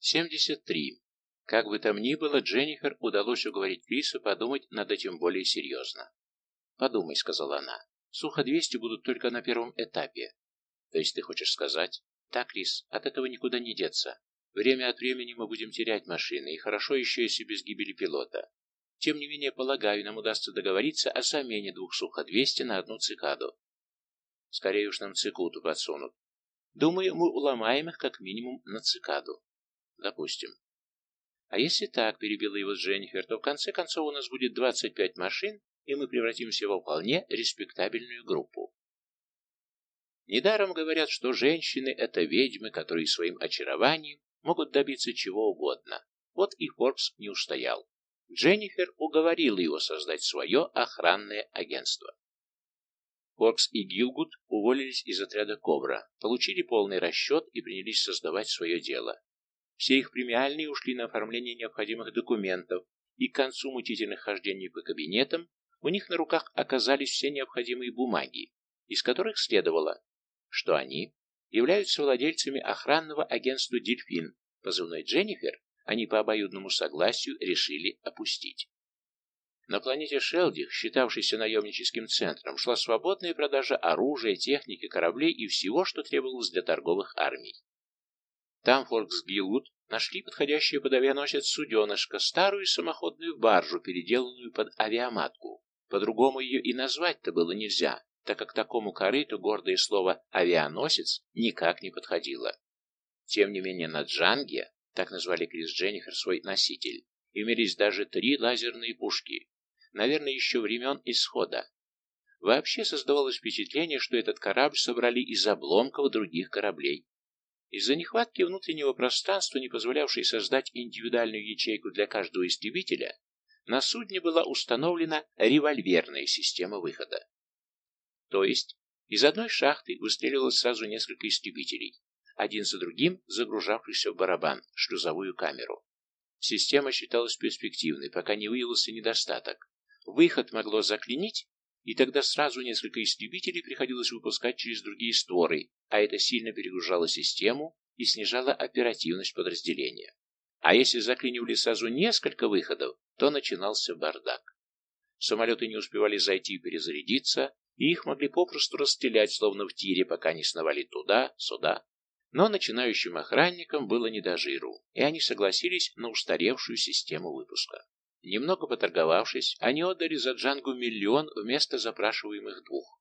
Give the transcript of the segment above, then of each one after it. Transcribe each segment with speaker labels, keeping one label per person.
Speaker 1: 73. Как бы там ни было, Дженнифер удалось уговорить Криса подумать над этим более серьезно. «Подумай», — сказала она. «Сухо-200 будут только на первом этапе». «То есть ты хочешь сказать?» «Так, Крис, от этого никуда не деться. Время от времени мы будем терять машины, и хорошо еще, если без гибели пилота. Тем не менее, полагаю, нам удастся договориться о замене двух Сухо-200 на одну цикаду. Скорее уж нам цикуту подсунут. Думаю, мы уломаем их как минимум на цикаду. Допустим. А если так, перебила его Дженнифер, то в конце концов у нас будет 25 машин, и мы превратимся во вполне респектабельную группу. Недаром говорят, что женщины — это ведьмы, которые своим очарованием могут добиться чего угодно. Вот и Форкс не устоял. Дженнифер уговорила его создать свое охранное агентство. Форкс и Гилгуд уволились из отряда «Кобра», получили полный расчет и принялись создавать свое дело. Все их премиальные ушли на оформление необходимых документов, и к концу мучительных хождений по кабинетам у них на руках оказались все необходимые бумаги, из которых следовало, что они являются владельцами охранного агентства «Дельфин», позывной Дженнифер, они по обоюдному согласию решили опустить. На планете Шелдих, считавшейся наемническим центром, шла свободная продажа оружия, техники, кораблей и всего, что требовалось для торговых армий. Там Форкс Гилвуд нашли подходящее под авианосец суденышко, старую самоходную баржу, переделанную под авиаматку. По-другому ее и назвать-то было нельзя, так как такому корыту гордое слово «авианосец» никак не подходило. Тем не менее на Джанге, так назвали Крис Дженнифер свой носитель, имелись даже три лазерные пушки, наверное, еще времен исхода. Вообще создавалось впечатление, что этот корабль собрали из обломков других кораблей. Из-за нехватки внутреннего пространства, не позволявшей создать индивидуальную ячейку для каждого истребителя, на судне была установлена револьверная система выхода. То есть из одной шахты выстреливалось сразу несколько истребителей, один за другим загружавшихся в барабан, шлюзовую камеру. Система считалась перспективной, пока не выявился недостаток. Выход могло заклинить, и тогда сразу несколько истребителей приходилось выпускать через другие створы, а это сильно перегружало систему и снижало оперативность подразделения. А если заклинивали сразу несколько выходов, то начинался бардак. Самолеты не успевали зайти и перезарядиться, и их могли попросту расстрелять, словно в тире, пока не сновали туда, сюда. Но начинающим охранникам было не до жиру, и они согласились на устаревшую систему выпуска. Немного поторговавшись, они отдали за Джангу миллион вместо запрашиваемых двух.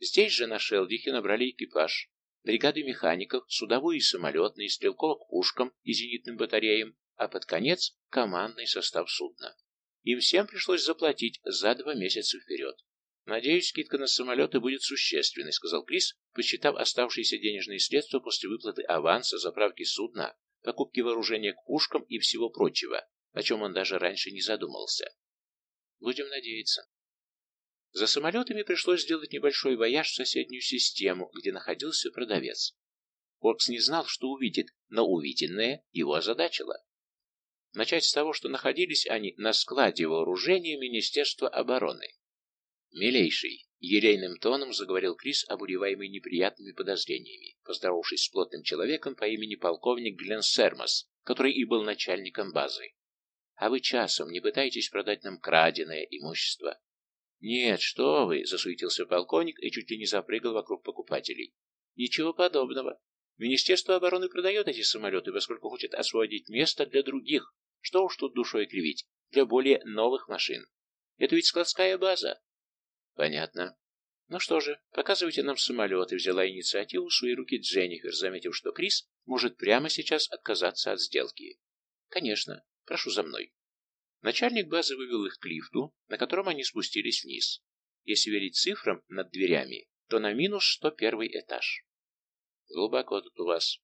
Speaker 1: Здесь же на Шелдихе набрали экипаж, бригады механиков, судовую и самолетные, стрелковых пушкам и зенитным батареям, а под конец — командный состав судна. Им всем пришлось заплатить за два месяца вперед. «Надеюсь, скидка на самолеты будет существенной», — сказал Крис, посчитав оставшиеся денежные средства после выплаты аванса, заправки судна, покупки вооружения к пушкам и всего прочего, о чем он даже раньше не задумывался. Будем надеяться. За самолетами пришлось сделать небольшой вояж в соседнюю систему, где находился продавец. Форкс не знал, что увидит, но увиденное его озадачило. Начать с того, что находились они на складе вооружения Министерства обороны. «Милейший», — елейным тоном заговорил Крис, обуреваемый неприятными подозрениями, поздоровавшись с плотным человеком по имени полковник Глен Сермас, который и был начальником базы. «А вы часом не пытаетесь продать нам краденое имущество?» «Нет, что вы!» — засуетился полковник и чуть ли не запрыгал вокруг покупателей. «Ничего подобного. Министерство обороны продает эти самолеты, поскольку хочет освободить место для других. Что уж тут душой кривить, для более новых машин. Это ведь складская база. Понятно. Ну что же, показывайте нам самолеты, взяла инициативу в свои руки Дженнифер, заметив, что Крис может прямо сейчас отказаться от сделки. Конечно, прошу за мной. Начальник базы вывел их к лифту, на котором они спустились вниз. Если верить цифрам над дверями, то на минус 101 этаж. Глубоко тут у вас.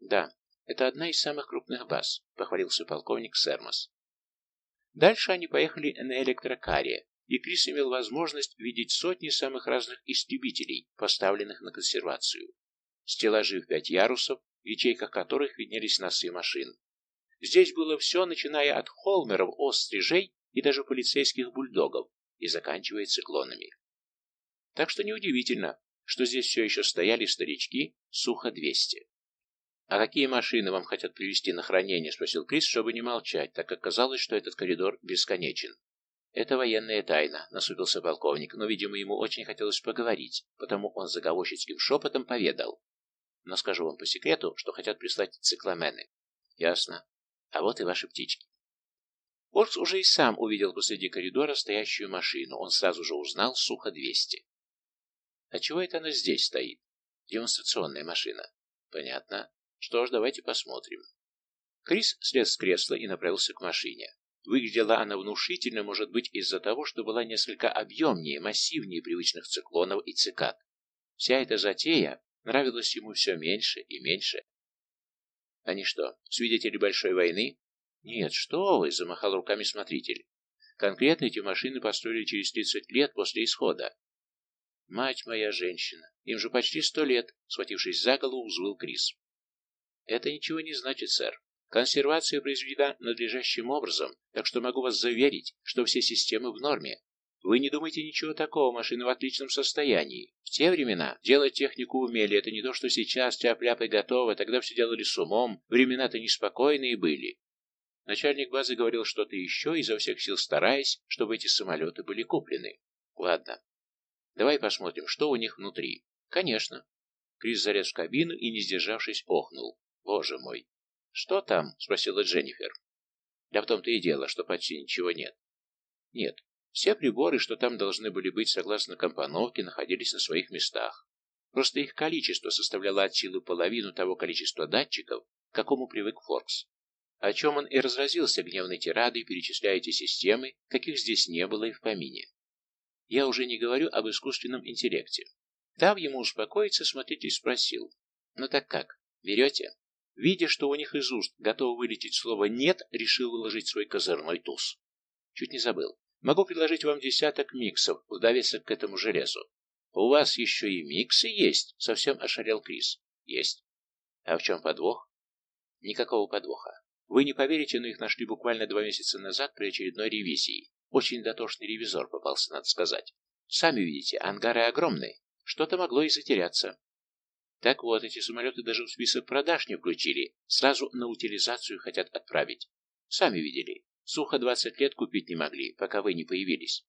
Speaker 1: Да, это одна из самых крупных баз, похвалился полковник Сермас. Дальше они поехали на электрокаре, и Крис имел возможность видеть сотни самых разных истребителей, поставленных на консервацию. Стеллажи в пять ярусов, в ячейках которых виднелись носы машин. Здесь было все, начиная от холмеров, острижей и даже полицейских бульдогов, и заканчивая циклонами. Так что неудивительно, что здесь все еще стояли старички Сухо-200. «А какие машины вам хотят привезти на хранение?» — спросил Крис, чтобы не молчать, так как казалось, что этот коридор бесконечен. «Это военная тайна», — насупился полковник, но, видимо, ему очень хотелось поговорить, потому он заговорщицким шепотом поведал. «Но скажу вам по секрету, что хотят прислать цикламены». «Ясно. А вот и ваши птички». Оркс уже и сам увидел посреди коридора стоящую машину. Он сразу же узнал Сухо-200. «А чего это она здесь стоит?» «Демонстрационная машина». «Понятно. Что ж, давайте посмотрим». Крис слез с кресла и направился к машине. Выглядела она внушительно, может быть, из-за того, что была несколько объемнее, массивнее привычных циклонов и цикад. Вся эта затея нравилась ему все меньше и меньше. Они что, свидетели большой войны? Нет, что вы, замахал руками смотритель. Конкретно эти машины построили через 30 лет после исхода. Мать моя женщина, им же почти сто лет, схватившись за голову, взвыл Крис. Это ничего не значит, сэр. Консервация произведена надлежащим образом, так что могу вас заверить, что все системы в норме. Вы не думайте ничего такого, машина в отличном состоянии. В те времена делать технику умели, это не то, что сейчас тяп-ляп и тогда все делали с умом, времена-то неспокойные были. Начальник базы говорил что-то еще, изо всех сил стараясь, чтобы эти самолеты были куплены. Ладно, давай посмотрим, что у них внутри. Конечно. Крис залез в кабину и, не сдержавшись, охнул. Боже мой, «Что там?» — спросила Дженнифер. «Да в том-то и дело, что почти ничего нет». «Нет, все приборы, что там должны были быть согласно компоновке, находились на своих местах. Просто их количество составляло от силы половину того количества датчиков, к какому привык Форкс. О чем он и разразился гневной тирадой, перечисляя эти системы, каких здесь не было и в помине. Я уже не говорю об искусственном интеллекте. Дав ему успокоиться, смотритель спросил. «Ну так как, берете?» Видя, что у них из уст готово вылететь слово «нет», решил выложить свой козырной туз. Чуть не забыл. Могу предложить вам десяток миксов в к этому железу. У вас еще и миксы есть? Совсем ошарел Крис. Есть. А в чем подвох? Никакого подвоха. Вы не поверите, но их нашли буквально два месяца назад при очередной ревизии. Очень дотошный ревизор попался, надо сказать. Сами видите, ангары огромные. Что-то могло и затеряться. Так вот, эти самолеты даже в список продаж не включили, сразу на утилизацию хотят отправить. Сами видели, сухо 20 лет купить не могли, пока вы не появились.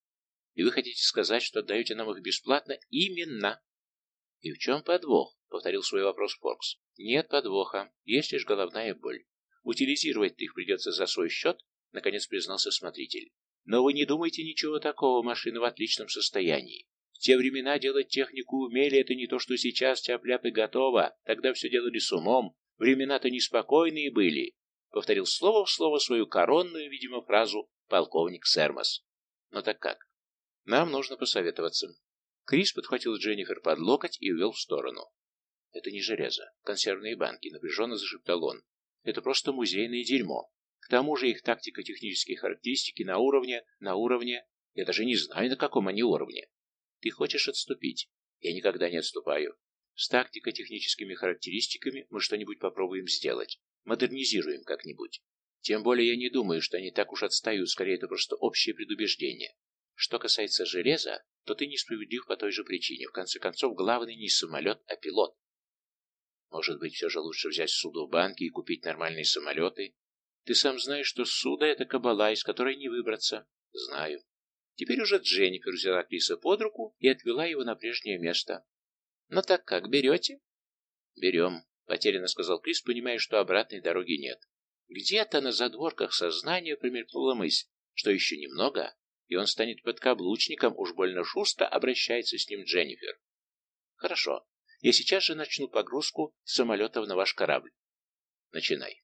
Speaker 1: И вы хотите сказать, что отдаете нам их бесплатно? Именно. И в чем подвох? Повторил свой вопрос Форкс. Нет подвоха, есть лишь головная боль. Утилизировать их придется за свой счет, наконец признался смотритель. Но вы не думайте ничего такого, машина в отличном состоянии те времена делать технику умели, это не то, что сейчас тяп-ляп и готово. Тогда все делали с умом. Времена-то неспокойные были. Повторил слово в слово свою коронную, видимо, фразу полковник Сермас. Но так как? Нам нужно посоветоваться. Крис подхватил Дженнифер под локоть и увел в сторону. Это не железо. Консервные банки, напряженно зашептал он. Это просто музейное дерьмо. К тому же их тактико-технические характеристики на уровне, на уровне... Я даже не знаю, на каком они уровне. Ты хочешь отступить? Я никогда не отступаю. С тактико-техническими характеристиками мы что-нибудь попробуем сделать. Модернизируем как-нибудь. Тем более я не думаю, что они так уж отстают, скорее это просто общее предубеждение. Что касается железа, то ты несправедлив по той же причине. В конце концов, главный не самолет, а пилот. Может быть, все же лучше взять суду в банке и купить нормальные самолеты? Ты сам знаешь, что суда — это кабала, из которой не выбраться. Знаю. Теперь уже Дженнифер взяла Криса под руку и отвела его на прежнее место. «Ну так как, берете?» «Берем», — потерянно сказал Крис, понимая, что обратной дороги нет. Где-то на задворках сознания промелькнула мысль, что еще немного, и он станет подкаблучником, уж больно шусто обращается с ним Дженнифер. «Хорошо, я сейчас же начну погрузку самолетов на ваш корабль. Начинай».